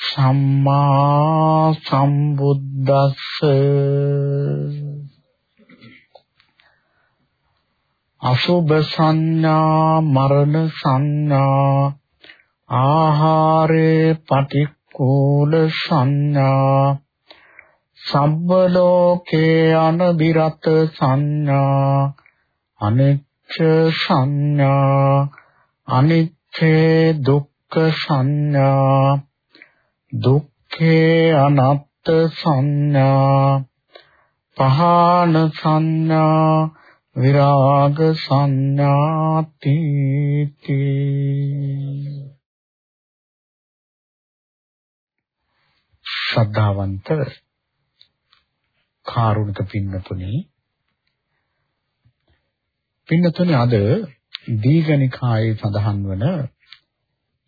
සම්මා සම්බුද්දස්ස. අසුභ සංඥා මරණ සංඥා ආහාරේ පටික්කුල සංඥා සම්බ ලෝකේ අනබිරත සංඥා අනිච්ච සංඥා අනිච්චේ දුක්ඛ සංඥා දුක්ඛේ අනත්ත් සංඥා පහන සංඥා විරාග සංඥාති ශ්‍රද්ධාවන්ත කාරුණික පින්නතුනි පින්නතුනි අද දීඝනිකායේ සඳහන් වන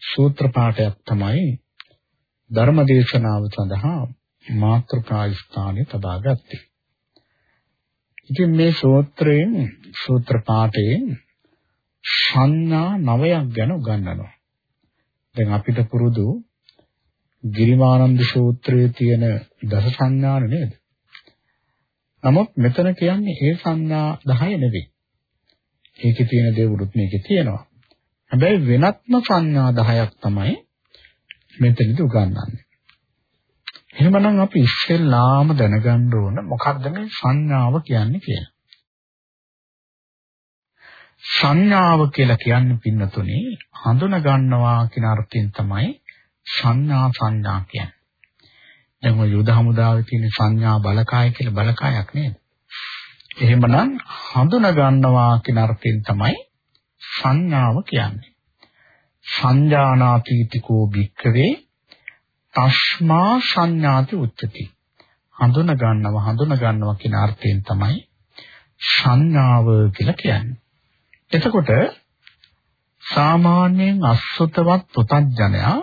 සූත්‍ර පාඨයක් තමයි ධර්ම දේශනාව සඳහා මාතෘකා ස්ථානයේ තබා ගත්තේ. ඉතින් මේ සූත්‍රයෙන් සූත්‍ර පාඨයෙන් සංඥා නවයක් ගැන උගන්වනවා. දැන් අපිට පුරුදු ගිරිමානන්ද සූත්‍රයේ තියෙන දස සංඥාන නේද? නමුත් මෙතන කියන්නේ ඒ සංඥා 10 නෙවෙයි. ඒකේ තියෙන දේවලුත් මේකේ තියෙනවා. හැබැයි වෙනත්ම සංඥා 10ක් තමයි මෙතනදී උගන්වන්නේ. එහෙමනම් අපි ඉස්සෙල්ලාම දැනගන්න ඕන මොකක්ද මේ සංඥාව කියන්නේ කියලා. සංඥාව කියලා කියන්නේ පින්නතුනේ හඳුන ගන්නවා කියන අර්ථයෙන් තමයි සංඥා සංඥා කියන්නේ. දැන් ඔය යුද හමුදාවේ තියෙන සංඥා බලකාය කියලා බලකායක් නේද? එහෙමනම් හඳුන ගන්නවා කියන අර්ථයෙන් තමයි සංඥාව කියන්නේ. සංජානාතීතිකෝ භික්ඛවේ තස්මා සංඥාති උච්චති. හඳුන ගන්නව හඳුන ගන්නවා කියන අර්ථයෙන් තමයි සංඥාව කියලා කියන්නේ. එතකොට සාමාන්‍යයෙන් අසුතවත් පුතඥයා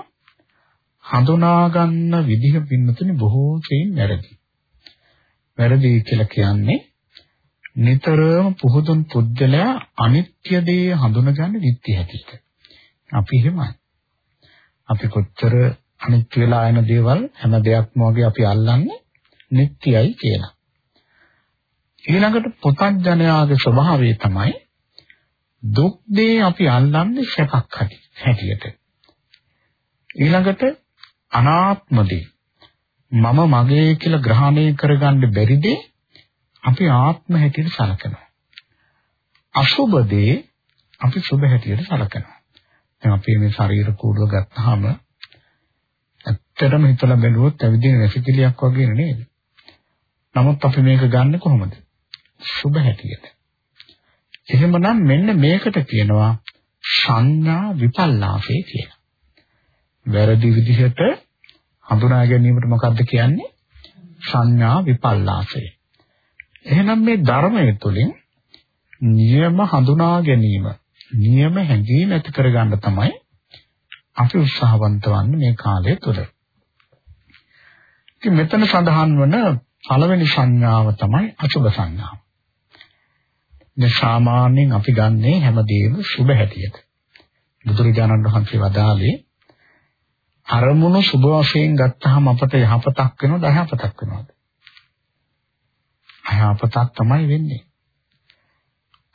හඳුනා ගන්න විදිහ පින්නතුනි බොහෝ සෙයින් වැරදි. වැරදි කියලා කියන්නේ නිතරම පුහුදුන් පුද්ගලයා අනිත්‍ය දේ හඳුනගන්න නිත්‍ය හැටියට. අපි එහෙමයි. අපි කොච්චර අනිත්‍ය වෙලා යන දේවල් හැම දෙයක්ම වගේ අපි අල්ලන්නේ නිට්ටයයි කියලා. ඊළඟට පුතඥයාගේ ස්වභාවය තමයි දුක් දේ අපි අල්ලන්නේ සැපක් හැටියට. ඊළඟට අනාත්ම දේ මම මගේ කියලා ග්‍රහණය කරගන්න බැරි දේ අපි ආත්ම හැටියට සලකනවා. අසුබ දේ අපි සුබ හැටියට සලකනවා. දැන් අපි මේ ශරීර කූඩුව ගත්තාම ඇත්තටම හිතලා බැලුවොත් ඇවිදින වැසිකිලියක් වගේ නේද? නමුත් අපි මේක ගන්න කොහොමද? සුබ හැටියට. එහෙමනම් මෙන්න මේකට කියනවා සංඥා විපල්ලාසය කියලා. වැරදි විදිහට හඳුනා ගැනීමට මොකද්ද කියන්නේ? සංඥා විපල්ලාසය. එහෙනම් මේ ධර්මය තුළින් නියම හඳුනා ගැනීම නියම හැඟීම් ඇති කරගන්න තමයි අපි උත්සාහවන්ත වන්නේ මේ කාලය තුළ. ඉතින් මෙතන සඳහන් වන පළවෙනි සංඥාව තමයි අසුබ සංඥාව. මේ සාමාන්‍යයෙන් අපි ගන්නේ හැමදේම සුබ හැටියට. බුදුරජාණන් වහන්සේ වදාළේ අරමුණු සුබ වශයෙන් ගත්තාම අපට යහපතක් වෙනවද අයහපතක් වෙනවද? අයහපතක් තමයි වෙන්නේ.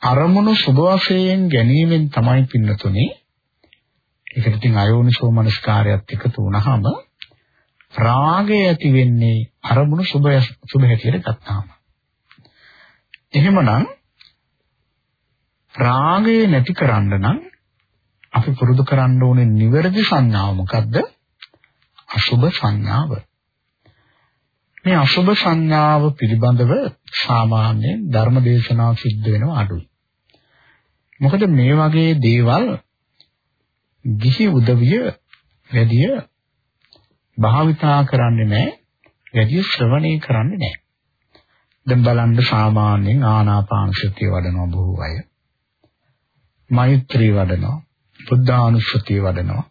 අරමුණු සුබ වශයෙන් ගැනීමෙන් තමයි පින්නතුනේ. ඒකට ඉතින් අයෝනිසෝ මනස්කාරයත් එකතු වුණාම රාගය ඇති වෙන්නේ අරමුණු සුබ සුබ හැටියට ගත්තාම. එහෙමනම් රාගය නැති කරන්න නම් අපි පුරුදු කරන්න ඕනේ නිවැරදි සංඥාව මොකද්ද? අසුබ සංඥාව. මේ අසුබ සංඥාව පිළිබඳව සාමාන්‍ය ධර්ම දේශනා සිද්ධ වෙනවා අඩුයි මොකද මේ වගේ දේවල් ගිහි උදවිය වැඩිය භාවිතා කරන්නේ නැහැ වැඩි ශ්‍රවණය කරන්නේ නැහැ. දැන් බලන්න සාමාන්‍යයෙන් ආනාපාන සතිය වඩනවා බොහෝ අය. මෛත්‍රී වඩනවා, බුද්ධානුස්සතිය වඩනවා.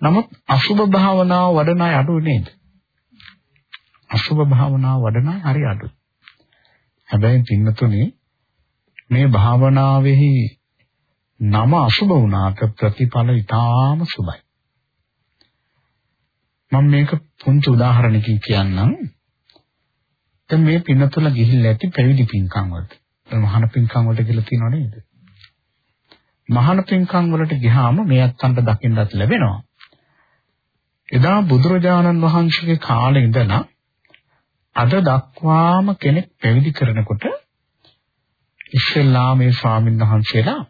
නමුත් අසුභ භාවනාව වඩන අය අඩු නේද? අසුභ භාවනාව වඩන අය හරි අඩුයි. හැබැයි පින්නතුනේ මේ භාවනාවේහි නම අසුභ වුණාට ප්‍රතිඵල ඊටාම සුභයි. මම මේක පුංචි උදාහරණකින් කියන්නම්. දැන් මේ පින්නතුල ගිහිල්ලා ඇති පැවිදි පින්කම් වලට. මහාන පින්කම් වලට කියලා තියෙනව නේද? මහාන පින්කම් වලට ගියාම මේ අත්තන්ට දකින්නත් ලැබෙනවා. එදා බුදුරජාණන් වහන්සේගේ කාලේ ඉඳලා අද දක්වාම කෙනෙක් පැවිදි කරනකොට ඉස්සෙල්ලා මේ ස්වාමීන් වහන්සේලා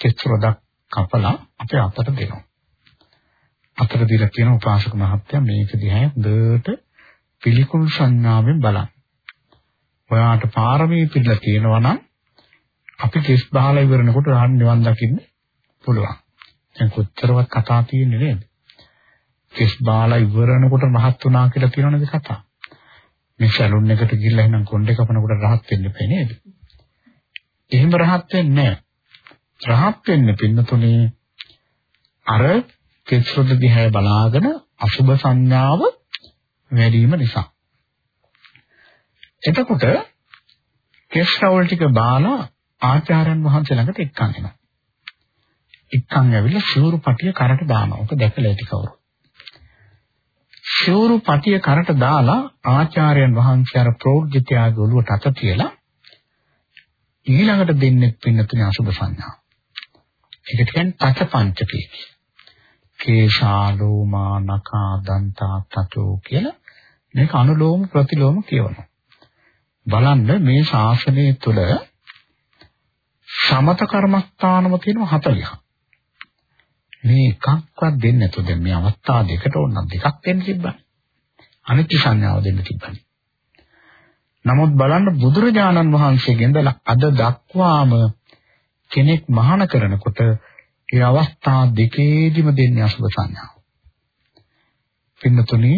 කෙස්රොදක් කපලා අපේ අතට දෙනවා. අතට දීලා කියන උපාසක මහත්තයා මේක දිහා හොඳට පිළිකුල් සංඥාවෙන් බලන්න. ඔයාට පාරමී පිළිලා තියෙනවා නම් අපි කෙස් බහලා ඉවරනකොට රහන් නිවන් දකින්න පුළුවන්. දැන් කොච්චරවත් කතා තියෙන්නේ නේද? කෙස් බහලා ඉවරනකොට රහත් වුණා කියලා කියනවනේ කතා. මේ සැලුන් එකට ගිහිල්ලා එහෙනම් කොණ්ඩේ කපනකොට රහත් වෙන්න බෑ නේද? එහෙම රහත් වෙන්නේ නැහැ. රහත් වෙන්න පින්නතුනේ අර කෙස්රොද දිහා බලාගෙන අසුබ සංඥාව වැඩිම නිසා. එතකොට කෙස්රවල් ටික බාලා ආචාර්යන් වහන්සේ ළඟට එක්කන් එනවා. එක්කන් ඇවිල්ලා ශූරු පටිය කරට දානවා. ඔක දැකලා ඇති කවුරු. ශූරු පටිය කරට දාලා ආචාර්යන් වහන්සේ අර ප්‍රෝග්ජිතයාගේ ඔළුවට අත තියලා ඊළඟට දෙන්නේ පින්නතුනේ අසුබ සංඥා. ඒකට කියන්නේ පච පංචකේ. කේශාලෝමා නකා දන්තා තතෝ කියලා මේක අනුලෝම ප්‍රතිලෝම කියවනවා. බලන්න මේ ශාසනය තුළ සමත කර්මස්ථානම තියෙනවා 40ක්. මේ එකක්වත් දෙන්නේ නැතුව දැන් මේ අවස්ථා දෙකට ඕන දෙකක් දෙන්න තිබ්බා. අනිත්‍ය සංඥාව දෙන්න තිබ්බනේ. නමුත් බලන්න බුදුරජාණන් වහන්සේගෙන් ඉඳලා අද දක්වාම කෙනෙක් මහාන කරනකොට ඒ අවස්ථා දෙකේදිම දෙන්නේ අසුබ සංඥාව. පින්නතුනි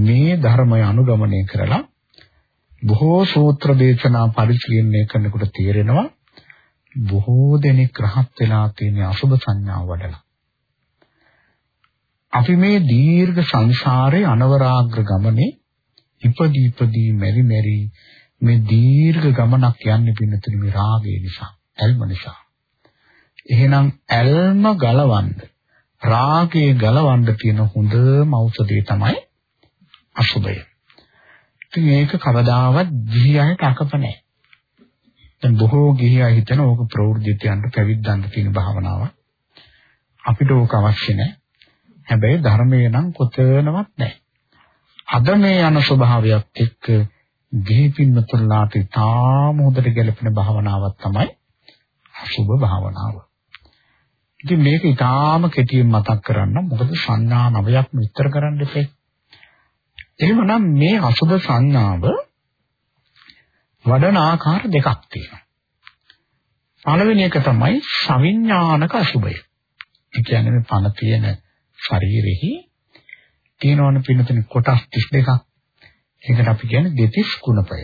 මේ ධර්මය අනුගමනය කරලා බොහෝ සූත්‍ර දේශනා පරිශීලනය කරනකොට තේරෙනවා බොහෝ දෙනෙක් රහත් වෙලා තියෙන අසුබ සංඥාව වඩලා. අපි මේ දීර්ඝ සංසාරේ අනවරාග්‍ර ගමනේ ඉපදී ඉපදී මෙරි මෙරි මේ දීර්ඝ ගමනක් යන්නේ පින්නතුනි මේ රාගය නිසා, ඇල්ම නිසා. එහෙනම් ඇල්ම ගලවන්න රාගය ගලවන්න තියෙන හොඳම ඖෂධය තමයි අසුබය. ඉතින් මේක කවදාවත් ගිහියන්ට අකප නැහැ. දැන් බොහෝ ගිහියා හිතන ඕක ප්‍රවෘත්තියන්ට පැවිද්දන්න තියෙන භාවනාවක්. අපිට ඕක අවශ්‍ය නැහැ. හැබැයි ධර්මයේ නම් කොතනවත් නැහැ. අද මේ යන ස්වභාවයක් එක්ක ගිහි පින්වතුන්ලාට තාම හොඳට ගැලපෙන භාවනාවක් තමයි අසුබ භාවනාව. ඉතින් මේක ඊටාම කෙටියෙන් මතක් කරන්න මොකද සංඥා නවයක් විස්තර කරන්න දෙපේ. එහෙමනම් මේ අසුබ සංඥාව වඩන ආකාර දෙකක් තියෙනවා. පළවෙනි එක තමයි සවිඥානික අසුබය. ඒ කියන්නේ මේ පණ තියෙන ශරීරෙහි තියෙනවන පින්නතන කොටස් 32ක්. ඒකට අපි කියන්නේ දෙතිස් කුණපය.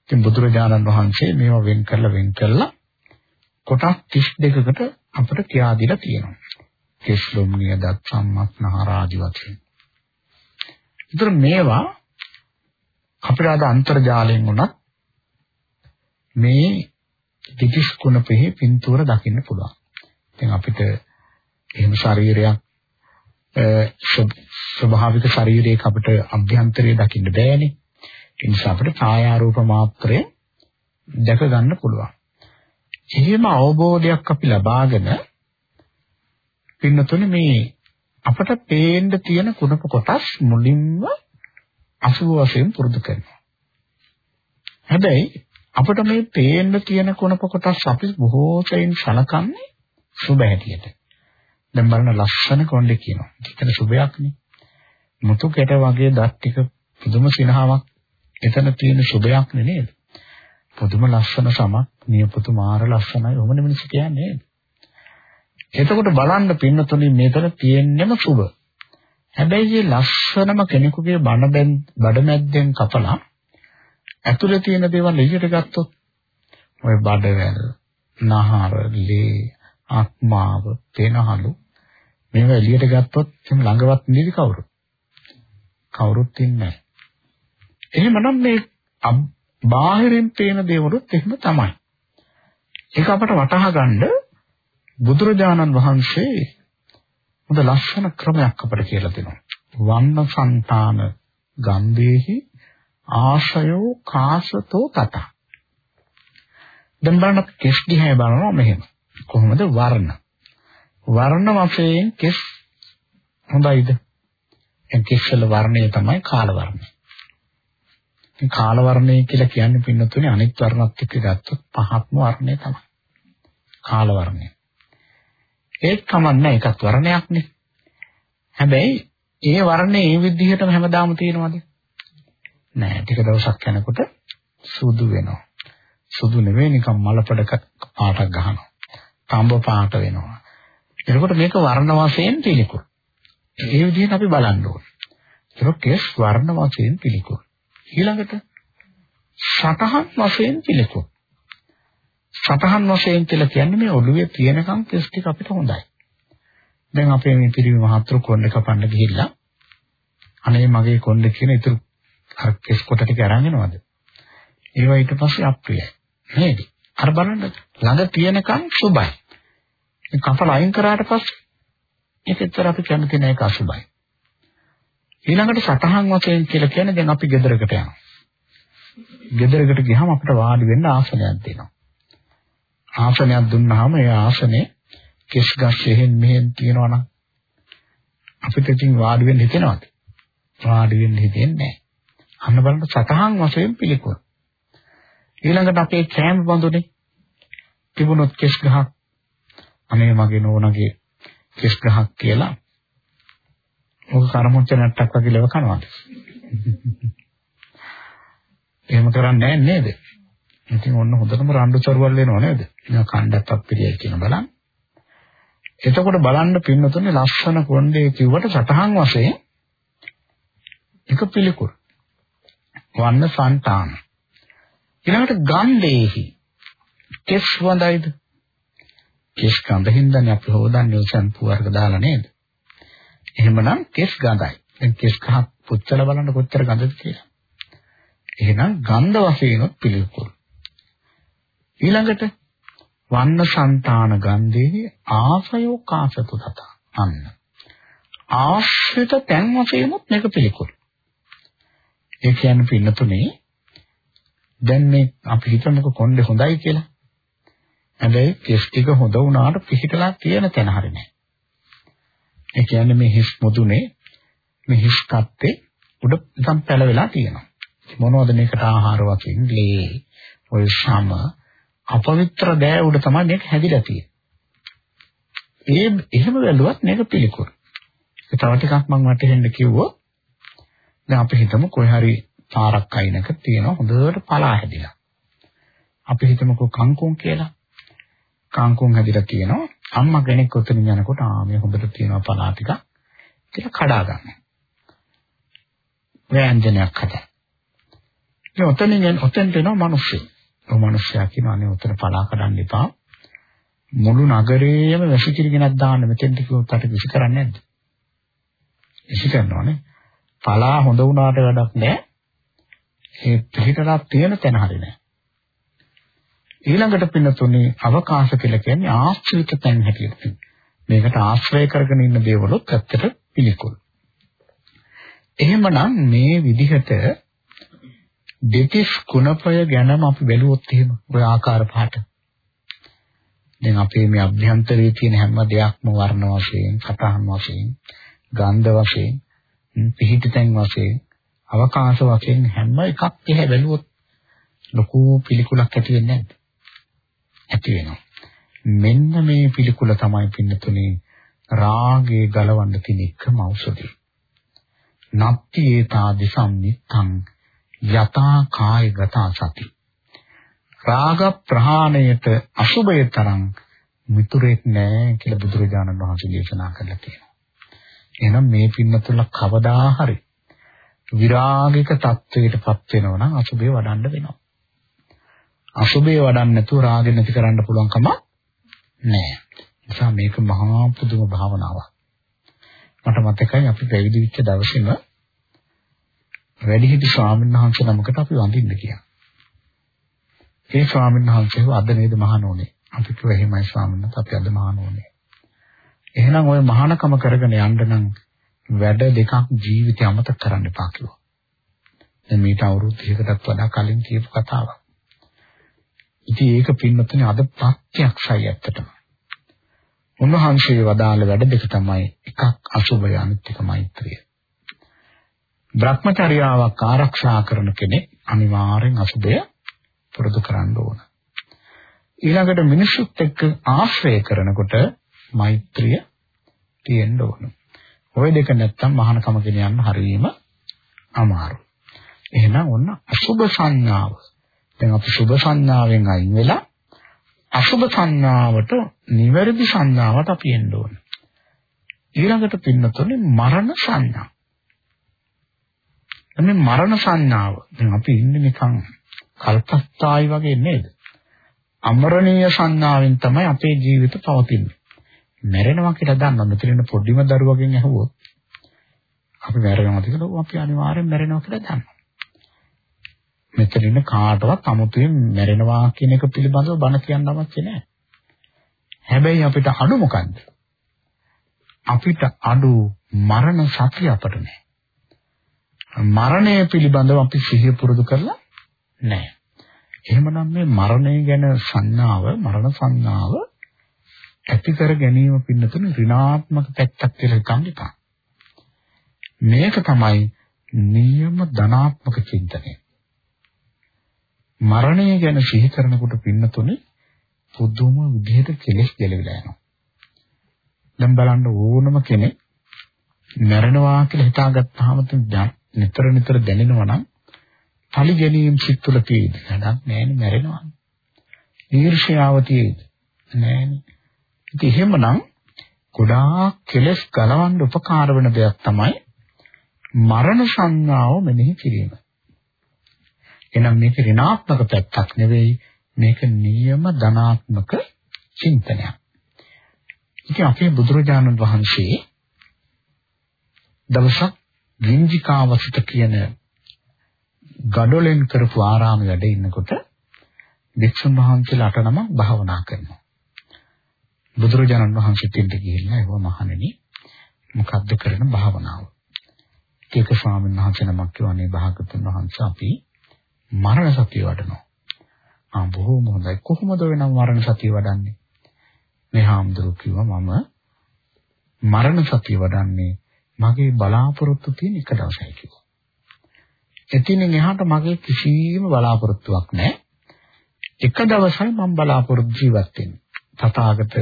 ඉතින් බුදුරජාණන් වහන්සේ මේවා වෙන් කරලා වෙන් කරලා කොටස් 32කට අපිට කියා දීලා තියෙනවා. කෙස්ලොම් නියදත් සම්මත් නහරාදි වශයෙන්. ඒතර මේවා අපිට අද අන්තර්ජාලයෙන් උනත් මේ දෙතිස් කුණපෙහි පින්තූර දකින්න පුළුවන්. ඉතින් අපිට එහෙම ශරීරයක් ස්වභාවික ශරීරයක අපිට අභ්‍යන්තරය දකින්න බෑනේ. ඒ නිසා අපිට ඡායාරූප මාත්‍රය දැක ගන්න පුළුවන්. එහෙම අවබෝධයක් අපි ලබාගෙන පින්නතුනේ මේ අපට පේන්න තියෙන කුණප කොටස් මුලින්ම අසුව වශයෙන් පුරුදු කරනවා. හැබැයි අපිට මේ පේන්න තියෙන කුණප කොටස් අපි බොහෝ සෙයින් සලකන්නේ සුබ හැටියට. දැන් බලන ලස්සන කොණ්ඩේ කියනවා. ඒකන සුබයක්නේ. මුතු කෙට වගේ දත් ටික පුදුම සිනහාවක් එතන තියෙන සුබයක් නේද? පුදුම ලස්සන සමක් නියපොතු මාර ලස්සනයි. ඔහොමනේ මිනිස්සු කියන්නේ. එතකොට බලන්න පින්නතුනි මේතන තියෙන්නෙම සුබ. හැබැයි මේ ලස්සනම කෙනෙකුගේ බඩ බඩමැද්දෙන් කපලා ඇතුලේ තියෙන දේවල් එළියට ගත්තොත් ඔය බඩවැල්, නහර, ලේ, ආත්මාව, තේනහලු මේවා එළියට ගත්තොත් එම් ළඟවත් නිදි කවුරු? කවුරුත් ඉන්නේ නැහැ. එහෙමනම් මේ බාහිරින් පේන දේවලුත් එහෙම තමයි. ඒක අපට වටහා ගන්න බුදුරජාණන් වහන්සේ හොඳ ලස්සන ක්‍රමයක් අපට කියලා දෙනවා. වන්න సంతාන ගන්ධේහි ආශයෝ කාසතෝ තත. දැන් බලන්න කෙස් දිහා බලනවා මෙහෙම. කොහොමද වර්ණ? වර්ණ වශයෙන් කෙස් හොඳයිද? එන් කෙස් වල වර්ණය තමයි කාල වර්ණය. මේ කාල වර්ණය කියලා කියන්නේ පින්නතුනේ අනිත් වර්ණත් එක්ක ගත්තොත් පහත්ම වර්ණය තමයි. කාල වර්ණය. ඒත් කමන්නේ එකක් වර්ණයක්නේ. හැබැයි ඒ වර්ණේ ඒ විදිහටම හැමදාම තියෙනවද? නෑ. ටික දවසක් යනකොට සුදු වෙනවා. සුදු නෙවෙයි නිකන් මලපඩක පාටක් ගහනවා. තඹ පාට වෙනවා. එතකොට මේක වර්ණ වශයෙන් පිළිකුල්. ඒ විදිහට අපි බලන්න ඕනේ. ඒක කෙස් වර්ණ වශයෙන් පිළිකුල්. ඊළඟට සතහන් වශයෙන් පිළිකුල්. සතහන් වශයෙන් කියලා කියන්නේ මේ ඔළුවේ තියෙනකම් කෙස් ටික අපිට හොඳයි. දැන් අපේ මේ පිරිමි මහත්තුරු කොණ්ඩේ කපන්න ගිහිල්ලා අනේ මගේ කොණ්ඩේ කියන ඉතුරු අර කෙස් කොට ටික අරන් එනවද? ඒවා ඊට පස්සේ අප්‍රියයි. නේද? අර බලන්න ළඟ තියෙනකම් සුබයි. මේ කපල අයින් කරාට පස්සේ ඒකෙතර අපි කැමති නැහැ ඒක අසුබයි. ඊළඟට සතහන් වශයෙන් කියලා කියන්නේ දැන් අපි ගෙදරකට යනවා. ගෙදරකට ගියාම අපිට වාඩි වෙන්න ආසනයක් දෙනවා. ආසනයක් දුන්නාම ඒ ආසනේ කෙස් ගස් එහෙන් මෙහෙන් තියනවා නම් අපිට ඉතින් වාඩි වෙන්න හිතෙනවද? වාඩි වෙන්න හිතෙන්නේ නැහැ. අන්න බලන්න සතහන් වශයෙන් පිළිකුල්. ඊළඟට අපේ කෑම බඳුනේ තිබුණොත් කෙස් ගහක් අනේ මගේ නෝනගේ කෙස් ගහක් කියලා මොක කරමුච්ච නැට්ටක් වගේ ලෙව කනවාද? එහෙම කරන්නේ නැහැ නේද? ඉතින් ඔන්න හොඳටම රණ්ඩු චරුවල් වෙනව නේද? මේ කණ්ඩත් අප්පිරියයි කියන බලන්න. එතකොට බලන්න පින්නතුනේ ලස්සන කොණ්ඩේ කිව්වට සතහන් වශයෙන් එක පිළිකුල්. වන්න సంతාන. ඊළඟට ගන්ධේහි කෙස් වඳයිද? කෙස් ගඳින්දනේ අපි හොදන්නේ ෂැම්පු වර්ග දාලා නේද? එහෙමනම් කෙස් ගඳයි. දැන් කෙස් කහ පුච්චලා බලන්න කොච්චර ගඳද කියලා. එහෙනම් ගන්ධ වශයෙන් පිළිකුල්. ඊළඟට වන්න సంతාන ගන්ධේ ආසයෝ කාසතු තත අන්න ආශ්‍රිත තැන් වශයෙන් මේක පිළිකුල් ඒ කියන්නේ පින්නතුනේ දැන් මේ අපි හිතමුකෝ කොණ්ඩේ හොඳයි කියලා හැබැයි කෙස් ටික හොඳ වුණාට පිහිටලා තියෙන තැන හරිනේ ඒ කියන්නේ මේ හිස් මුදුනේ මේ හිස් කත්තේ උඩ නිකන් පැලවෙලා තියෙනවා මොනවද මේකට ආහාර වශයෙන් ලේ ඔය සම අපවිත්‍ර දෑ උඩ තමයි මේක හැදිලා තියෙන්නේ. ඒ එහෙම වැළුවත් මේක පිළිකුල්. ඒ තව ටිකක් මම වටහෙන්න කිව්වොත් දැන් අපි හිතමු කොහේ හරි පාරක් අයිනක තියෙන හොඳට පලා හැදිලා. අපි හිතමුකෝ කංකුම් කියලා. කංකුම් හැදිලා තියෙනවා. අම්මා කෙනෙක් උතනින් යනකොට ආ මේ හොඳට තියෙනවා පලා ටික කියලා කඩා ගන්නවා. ව්‍යංජනයක් හදා. ඒ ඔතනින් ඔතෙන්ට එනවා මිනිස්සු. ඔය මිනිස්සයා කියනවා අනේ උතර පලා කඩන්න එපා. මුළු නගරේම වැසිකිලි ගෙනත් දාන්න මෙතෙන්ට කිව්වොත් අට විසි කරන්නේ නැද්ද? විසි කරනවානේ. පලා හොඳ වුණාට වැඩක් නැහැ. ඒ පිළිතරක් තියෙන තැන හරි නැහැ. ඊළඟට පින්නතුනේ අවකාශ කියලා කියන්නේ ආශ්‍රිත තැන් හැටියට. මේකට ආශ්‍රය කරගෙන ඉන්න දේවලුත් ඇත්තට පිළිකුල්. එහෙමනම් මේ විදිහට දෙතිස් කුණපය ගැනම අපි බැලුවොත් එහෙම ඔය ආකාර පහට දැන් අපේ මේ අභ්‍යන්තරයේ තියෙන හැම දෙයක්ම වර්ණ වශයෙන්, සතහන් වශයෙන්, ගන්ධ වශයෙන්, පිහිටිතෙන් වශයෙන්, අවකාශ වශයෙන් හැම එකක් දිහා බැලුවොත් ලොකු පිළිකුලක් ඇති වෙන්නේ නැද්ද? ඇති වෙනවා. මෙන්න මේ පිළිකුල තමයි පින්නතුනේ රාගේ ගලවන්න තියෙන එකම ඖෂධය. නත්ති ඒතා දිසම්නිත්තං යතා කායගත සති රාග ප්‍රහාණයට අසුබය තරම් මිතුරෙක් නැහැ කියලා බුදුරජාණන් වහන්සේ දේශනා කළා කියනවා. එහෙනම් මේ පින්නතුල කවදා හරි විරාගික තත්වයකටපත් වෙනවා නම් අසුබේ වඩන්න වෙනවා. අසුබේ වඩන්න නැතුව රාගෙ නැති කරන්න පුළුවන් කම නැහැ. නිසා මේක මහා පුදුම භාවනාවක්. මට මතකයි අපි පැවිදි වෙච්ච දවසේම වැඩිහිටි ස්වාමීන් වහන්සේ නමකට අපි වඳින්න ගියා. ඒ ස්වාමීන් වහන්සේව අද නේද මහානෝනේ. අපි කිව්වා එහෙමයි ස්වාමීන් වහන්සේ අපි අද මහානෝනේ. එහෙනම් ওই මහානකම කරගෙන යන්න නම් වැඩ දෙකක් ජීවිතය අමතක කරන්න එපා කිව්වා. දැන් මේට අවුරුදු 30කටත් වඩා කලින් කියපු කතාවක්. ඉතින් ඒක පින්නතුනේ අද ප්‍රත්‍යක්ෂයි ඇත්තටම. උන්වහන්සේ වදාළ වැඩ දෙක තමයි එකක් අසුභය අනිත් එක මෛත්‍රිය. භ්‍රමචර්යාවක් ආරක්ෂා කරන කෙනෙක් අනිවාර්යෙන් අසුභය පුරුදු කරන්න ඕන. ඊළඟට මිනිසුත් එක්ක ආශ්‍රය කරනකොට මෛත්‍රිය තියෙන්න ඕන. ওই දෙක නැත්තම් මහානකම ගෙන යන්න හරියම අමාරුයි. එහෙනම් ඔන්න අසුභ සංඥාව. දැන් අපි සුභ සංඥාවෙන් අයින් වෙලා අසුභ සංඥාවට නිවැරදි සංඥාවට අපි එන්න ඕන. ඊළඟට පින්නතොනේ මරණ සංඥා. මේ මරණ සංඥාව දැන් අපි ඉන්නේ නිකන් කල්පස්ථායි වගේ නේද? අමරණීය සංඥාවෙන් තමයි අපේ ජීවිත පවතින්නේ. මැරෙනවා කියලා දන්නවා. මෙතන පොඩිම දරුවගෙන් ඇහුවොත් අපි මැරෙනවාද කියලා අපි අනිවාර්යෙන් මැරෙනවා කියලා දන්නවා. මෙතන ඉන්න කාටවත් අමුතුවෙන් මැරෙනවා කියන එක පිළිබඳව බණ කියන්න අවශ්‍ය නැහැ. හැබැයි අපිට අඩු මොකද්ද? අපිට අඩු මරණ සතිය අපට නැහැ. මරණය පිළිබඳව අපි සිහිය පුරුදු කරලා නැහැ. එහෙමනම් මේ මරණය ගැන සංඥාව, මරණ සංඥාව ඇති කර ගැනීම පින්නතුන ඍණාත්මක පැත්තක් කියලා හිතන්න එපා. මේක තමයි නියම ධනාත්මක චින්තනය. මරණය ගැන සිහි කරනකොට පින්නතුනේ පුදුම විදිහට කෙලෙස් ගැලවිලා යනවා. දැන් බලන්න ඕනම කෙනෙක් මැරෙනවා කියලා හිතාගත්තාම නිතර නිතර දැනෙනවා නම් පලි ගැනීම සිත් තුළ තියෙද නැඩක් නෑනේ මැරෙනවා. ඊර්ෂ්‍යාව තියෙද නෑනේ. ඉතින් එහෙමනම් ගොඩාක් කෙලස් ගලවන්න උපකාර වෙන දෙයක් තමයි මරණ සංඥාව මෙනෙහි කිරීම. එහෙනම් මේක ඍණාත්මක පැත්තක් නෙවෙයි මේක නියම ධනාත්මක චින්තනයක්. ඉතින් අපේ බුදුරජාණන් වහන්සේ දවසක් ගින්ජිකාවසිත කියන ගඩොලෙන් කරපු ආරාමයේ වැඩ ඉන්නකොට වික්ෂුන් වහන්සේලා අට නමක් භාවනා කරනවා. බුදුරජාණන් වහන්සේ දෙන්න ගිහිල්ලා ඒව මහණෙනි මොකද්ද කරන භාවනාව? ඒක ස්වාමීන් වහන්සේ නමක් කියවනේ භාගතුන් වහන්සේ අපි මරණ සතිය වඩනවා. ආ බොහොම හොඳයි. කොහොමද වෙනම් මරණ සතිය වඩන්නේ? මේ හාමුදුරුවෝ කිව්වා මම මරණ සතිය වඩන්නේ මගේ බලාපොරොත්තු තියෙන එක දවසයි කිව්වා. එතින් එහාට මගේ කිසිම බලාපොරොත්තුවක් නැහැ. එක දවසයි මම බලාපොරොත්තු ජීවත් වෙන්නේ. තථාගත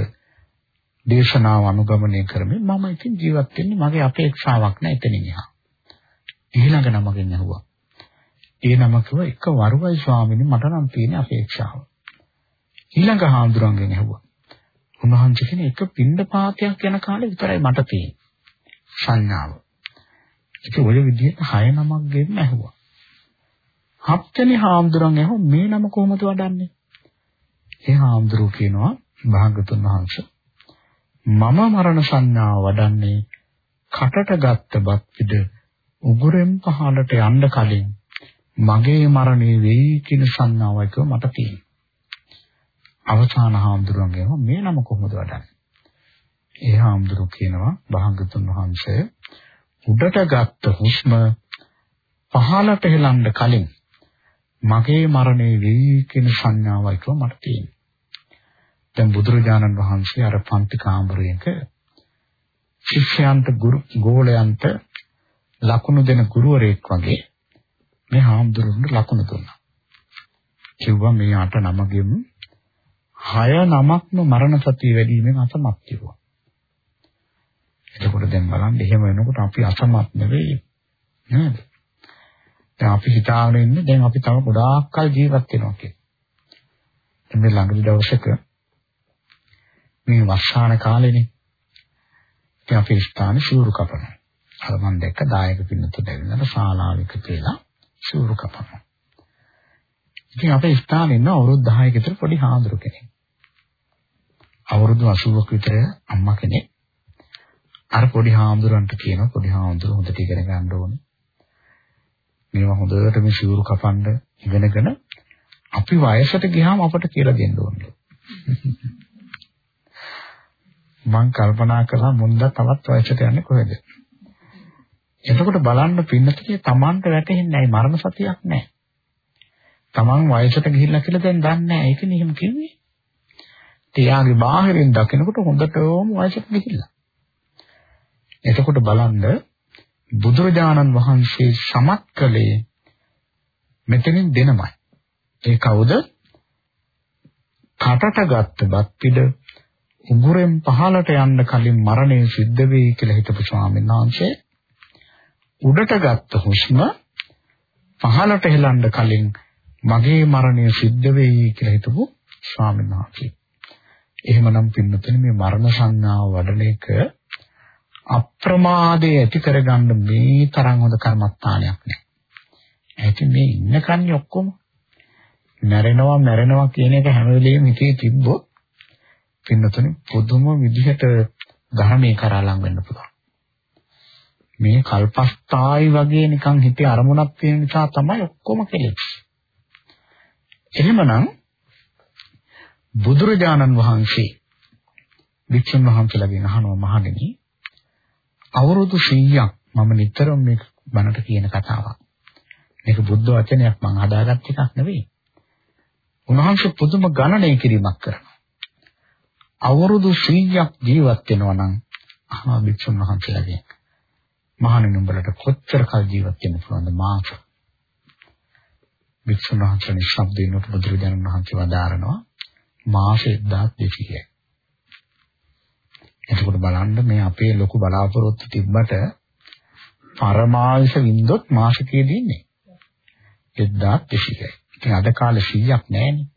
දේශනාව අනුගමනය කරමින් මම ඉතින් ජීවත් වෙන්නේ මගේ අපේක්ෂාවක් නැහැ එතනින් එහා. ඊළඟ නමකින් ඇහුවා. ඒ නම කිව්ව එක වරුවයි ස්වාමීනි මට නම් තියෙන අපේක්ෂාව. ඊළඟ හාමුදුරන්ගෙන් ඇහුවා. උන්වහන්සේ කියන එක පින්ඳ පාතයක් යන කාලේ විතරයි මට තියෙන්නේ. සංඥාව. ඒක ඔය විදිහට හය නමක් ගෙන්න ඇහුවා. හත්වෙනි හාමුදුරන් ඇහුව මේ නම කොහොමද වඩන්නේ? ඒ හාමුදුරුවෝ කියනවා භාගතුන් වහන්සේ මම මරණ සංඥාව වඩන්නේ කටට ගත්ත බත් පිට උගුරෙන් පහළට යන්න කලින් මගේ මරණය වෙයි කියන සංඥාවයි කිව්ව මට තියෙනවා. අවසාන හාමුදුරුවන්ගේ මේ නම කොහොමද වඩන්නේ? ඒ හාමුදුරුවෝ කියනවා භාගතුන් වහන්සේ උඩට ගත්ත හුස්ම පහළට හෙලන්න කලින් මගේ මරණය වෙයි කියන සංඥාවයි කිව්ව මට තියෙනවා. දැන් බුදුරජාණන් වහන්සේ අර පන්ති කාමරයක ශිෂ්‍යයන්ට ගුරු ගෝලයන්ට ලකුණු දෙන ගුරුවරයෙක් වගේ මේ හාමුදුරුවන්ට ලකුණු දුන්නා. කිව්වා මේ අට නමගෙම හය නමක්ම මරණ සතිය වැඩිවීමෙන් අසමත් කිව්වා. එතකොට දැන් බලන්න එහෙම වෙනකොට අපි අසමත් නෙවෙයි නේද? දැන් අපි හිතාගෙන ඉන්නේ දැන් අපි තව ගොඩාක් කල් ජීවත් වෙනවා කියලා. මේ ළඟදි දවසක මේ වස්සාන කාලෙනේ. ඉතින් අපේ ස්ථානේ ශූරු කපනවා. අර මම දැක්ක දායක පින්නතුට ඇවිල්ලා ශාලාවික කියලා ශූරු කපනවා. ඉතින් අපේ ස්ථානේ ඉන්න අවුරුදු 10ක විතර පොඩි හාමුදුරු කෙනෙක්. අවුරුදු 80ක විතර අම්මා කෙනෙක්. අර පොඩි හාමුදුරන්ට කියනවා පොඩි හාමුදුරු හොඳට ඉගෙන ගන්න ඕනේ. මේවා හොඳට මේ ශූරු කපන්න ඉගෙනගෙන අපි වයසට ගියාම අපට කියලා දෙන්න ඕනේ. මං කල්පනා කළා මුන්ද තවත් වයසට යන්නේ කොහෙද? එතකොට බලන්න පින්නතිය Tamanට වැටෙන්නේ නැහැ මරණ සතියක් නැහැ. Taman වයසට ගිහිල්ලා කියලා දැන් දන්නේ නැහැ. ඒක නියම කිව්වේ. තියාගේ බාහිරින් දකිනකොට හොඳටම වයසට ගිහිල්ලා. එතකොට බලන්න බුදුරජාණන් වහන්සේ සමත් කළේ මෙතනින් දෙනමයි. ඒ කවුද? කටට ගත්ත බත් පිළ උගුරෙන් පහළට යන්න කලින් මරණය සිද්ධ වෙයි කියලා හිතපු ස්වාමීන් වහන්සේ උඩට ගත්ත හුස්ම පහළට හෙලන්න කලින් මගේ මරණය සිද්ධ වෙයි කියලා හිතපු ස්වාමීන් වහන්සේ. එහෙමනම් පින්නතුනේ මේ මරණ සංඥාව වඩන එක අප්‍රමාදයේ ඇති කරගන්න මේ තරම් හොඳ කර්මස්ථානයක් නෑ. ඇයි මේ ඉන්න කන්නේ ඔක්කොම මැරෙනවා මැරෙනවා කියන එක හැම වෙලෙම හිතේ තිබ්බොත් පින්නතුනේ පුදුම විදිහට ධර්මයේ කරා ලඟ වෙන්න පුළුවන්. මේ කල්පස්ථායි වගේ නිකන් හිතේ අරමුණක් තියෙන නිසා තමයි ඔක්කොම කෙලෙස්. එහෙමනම් බුදුරජාණන් වහන්සේ වික්ෂුන් වහන්සේලාගෙන් අහනවා මහණෙනි අවුරුදු 100ක් මම නිතරම මේක බණට කියන කතාවක්. මේක බුද්ධ වචනයක් මම හදාගත්ත එකක් නෙවෙයි. උන්වහන්සේ පුදුම ගණනය කිරීමක් කරනවා. අවුරුදු 100ක් ජීවත් වෙනවා නම් අහා භික්ෂුන් වහන්සේලාගෙන් මහණෙනි උඹලට කොච්චර කල් ජීවත් වෙන්න පුළුවන්ද මාස? භික්ෂුන් වහන්සේ නිශ්ශබ්දයෙන්ම බුදුරජාණන් වහන්සේ වදාරනවා මාස 1200යි එතකොට බලන්න මේ අපේ ලොකු බලාපොරොත්තු තිබ්බට පරමාංශ වින්දොත් මාසිකයේදී ඉන්නේ. 1200යි ඉතින් අද කාලේ 100ක් නැහැනේ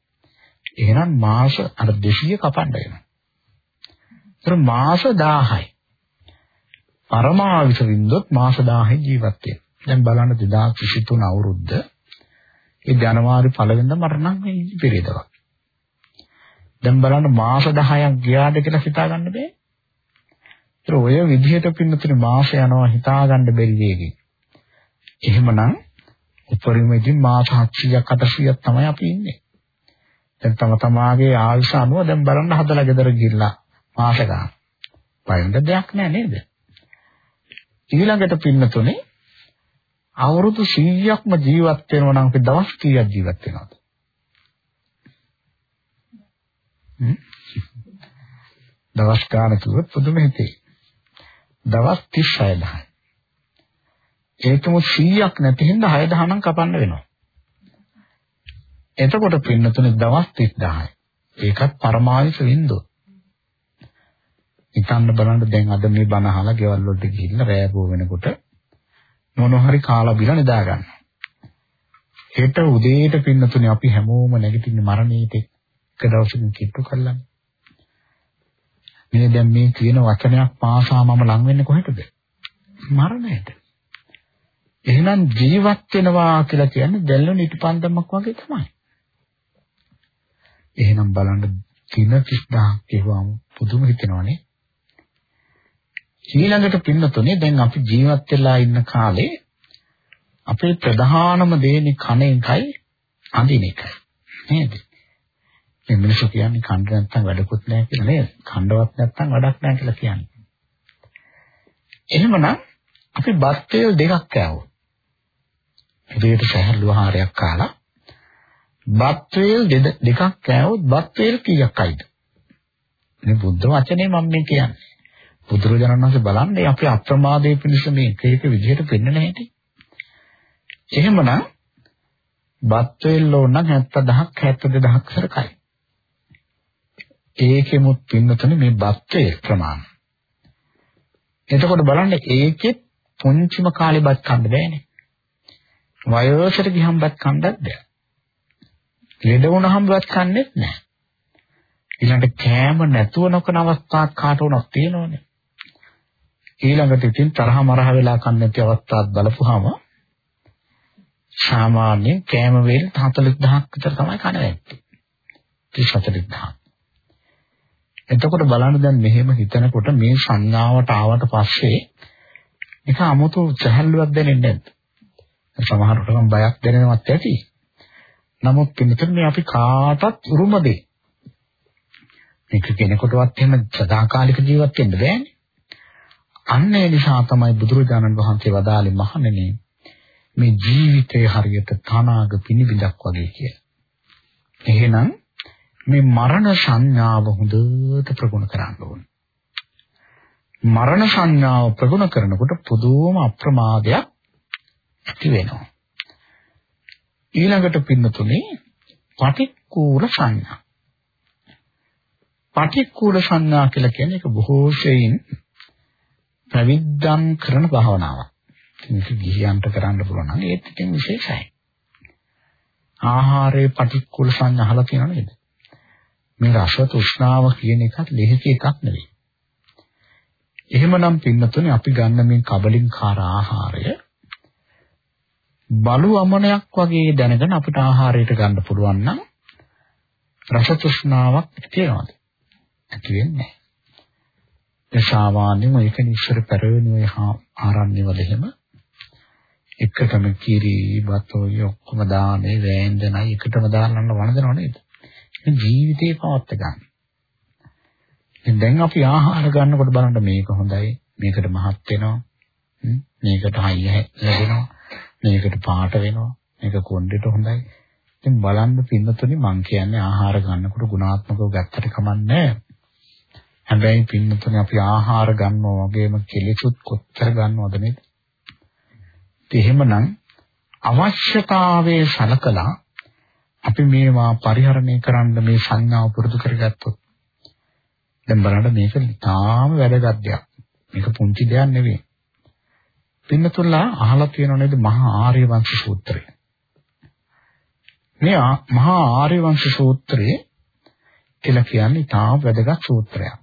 එහෙනම් මාස අර 200 කපන්න වෙනවා. ඒතර මාස 1000යි. පරමාවිස වින්දොත් මාස 1000 ජීවත් වෙනවා. දැන් බලන්න 2023 අවුරුද්ද ඒ ජනවාරි පළවෙනිදා මරණම් වෙන්නේ පෙරේදවා. දැන් බලන්න මාස 10ක් ගියාද කියලා හිතා ගන්න බෑ. ඒතර ඔය විදිහට පින්නතුනේ මාස යනවා හිතා ගන්න බැරි වේගෙන්. එහෙමනම් උපරිම ඉතින් මාස 700ක් 800ක් තමයි අපි ඉන්නේ. දැන් තම තමාගේ ආයුෂ අනුව දැන් බලන්න හදලා ගෙදර ගිහිල්ලා මාස ගන්න. වයින්ද දෙයක් නෑ නේද? ඊළඟට පින්නතුනේ අවුරුදු 100ක්ම ජීවත් වෙනවා නම් අපි දවස් කීයක් ජීවත් වෙනවද? දවස් ගාන කිව්වොත් පුදුම හිතේ. දවස් 36000යි. ඒකම 100ක් නැති හින්දා 6000 නම් කපන්න වෙනවා. එතකොට පින්නතුනේ දවස් 30000යි. ඒකත් පරමායුෂ වින්දෝ. හිතන්න බලන්න දැන් අද මේ බණ අහලා ගෙවල් වලට ගිහිල්ලා රෑ බෝ වෙනකොට මොන හරි කාලා බිලා නිදා ගන්න. හෙට උදේට පින්නතුනේ අපි හැමෝම නැගිටින්නේ මරණයට එක දවසකින් කිට්ටු කළා. මේ දැන් මේ කියන වචනයක් පාසා මම ලං වෙන්නේ කොහෙටද? මරණයට. එහෙනම් ජීවත් වෙනවා කියලා කියන්නේ දැල්ලුන ඉටිපන්දමක් වගේ තමයි. එහෙනම් බලන්න දින 30000 කියවම පුදුම හිතෙනවනේ. ඊළඟට පින්නතුනේ දැන් අපි ජීවත් වෙලා ඉන්න කාලේ අපේ ප්‍රධානම දේනි කණ එකයි අඳින එකයි නේද? මේ මිනිස්සු කියන්නේ කන්න නැත්තම් වැඩකුත් නැහැ කියලා නේද? කන්නවත් නැත්තම් වැඩක් නැහැ කියලා කියන්නේ. එහෙමනම් අපි බත් තෙල් දෙකක් කෑවොත්. ඉතින් සහැල්ලු ආහාරයක් කාලා බත් තෙල් දෙකක් කෑවොත් බත් තෙල් කීයක් අයිද? මේ බුද්ධ වචනේ මම මේ කියන්නේ. බුදුරජාණන් වහන්සේ බලන්නේ අපි අප්‍රමාදයේ පිණිස මේ එක එක විදිහට පෙන්වන හැටි. එහෙමනම් බත් වේල් ඕන නම් 70000ක් 72000ක් සරකයි. ඒකෙමුත් පින්නතන මේ බත් වේල් ප්‍රමාණය. එතකොට බලන්න ඒකෙත් පුංචිම කාලේ බත් කන්න බෑනේ. වයසට ගියම් බත් කන්නත් බෑ. ලෙඩ වුණාම බත් කන්නේත් නෑ. ඊළඟට කෑම නැතුව නොකන අවස්ථාවක් කාට වුණක් තියෙනවනේ. ඊළඟට ඉතින් තරහ මරහ වෙලා කන්නේ නැති අවස්ථාවක් බලපුවාම සාමාන්‍ය කෑම වේල 40000ක් විතර තමයි කන වැටේ. 34000. එතකොට බලන්න දැන් මෙහෙම හිතනකොට මේ සංඥාවට ආවට පස්සේ ඒක 아무තු සැහැල්ලුවක් දැනෙන්නේ නැද්ද? සමහරවිට නම් බයක් දැනෙනවත් ඇති. නමුත් පිළිතුරේ අපි කාටත් උරුම දෙයි. මේක කෙනෙකුටවත් එහෙම සදාකාලික ජීවත් වෙන්න බෑනේ. අන්න ඒ නිසා තමයි බුදුරජාණන් වහන්සේ වදාළේ මහණෙනි මේ ජීවිතය හරියට තනාග පිනිබිඳක් වගේ කියලා. එහෙනම් මේ මරණ සංඥාව හොඳට ප්‍රගුණ කරන්න ඕනේ. මරණ සංඥාව ප්‍රගුණ කරනකොට පුදුම අප්‍රමාදයක් ඇති වෙනවා. ඊළඟට පින්නතුනේ පටික්කුල සංඥා. පටික්කුල සංඥා කියලා කියන්නේ ඒක බොහෝ ශේයින් ප්‍රවිද්දම් කරන භාවනාවක්. මේක ගිහියන්ට කරන්න පුළුවන් නම් ඒත් ඉතින් විශේෂයි. ආහාරයේ පටික්කුල සංඥා අහලා තියෙනව නේද? මේ රස තෘෂ්ණාව කියන එකත් ලෙහෙසි එකක් නෙවෙයි. එහෙමනම් පින්නතුනේ අපි ගන්න මේ කබලින්කාර ආහාරය බලු අමනයක් වගේ දැනගෙන අපිට ආහාරයට ගන්න පුළුවන් නම් රස තෘෂ්ණාවක් තියෙනවද? ඇති වෙන්නේ නැහැ. ඒ සාමාන්‍යම ඒක නිස්සර පෙරවෙනුවේ ආරණ්‍ය වල එහෙම එකටම කිරි බතෝය ඔක්කොම දානේ වෑංජනයි එකටම දාන්න වළඳනව නේද? ජීවිතේ පවත් ගන්න. දැන් අපි ආහාර ගන්නකොට බලන්න මේක හොඳයි මේකට මහත් වෙනවා මේකට හයිය ලැබෙනවා මේකට පාට වෙනවා මේක කොණ්ඩේට හොඳයි ඉතින් බලන්න පින්නතුනි මං කියන්නේ ආහාර ගන්නකොට ගුණාත්මකව ගත්තට කමන්නේ හැබැයි පින්නතුනි අපි ආහාර ගන්නවා වගේම කෙලෙසුත් කොච්චර ගන්නවද නේද එහෙමනම් අවශ්‍යතාවයේ සලකලා අපි මේවා පරිහරණය කරන්න මේ සංඥාව පුරුදු කරගත්තොත් දැන් බලන්න මේක තාම වැදගත් දෙයක්. මේක පුංචි දෙයක් නෙවෙයි. පින්නතුල්ලා අහලා තියෙනව නේද මහා ආර්ය වංශ සූත්‍රය. මේ මහා ආර්ය වංශ සූත්‍රයේ කියලා කියන්නේ තාම වැදගත් සූත්‍රයක්.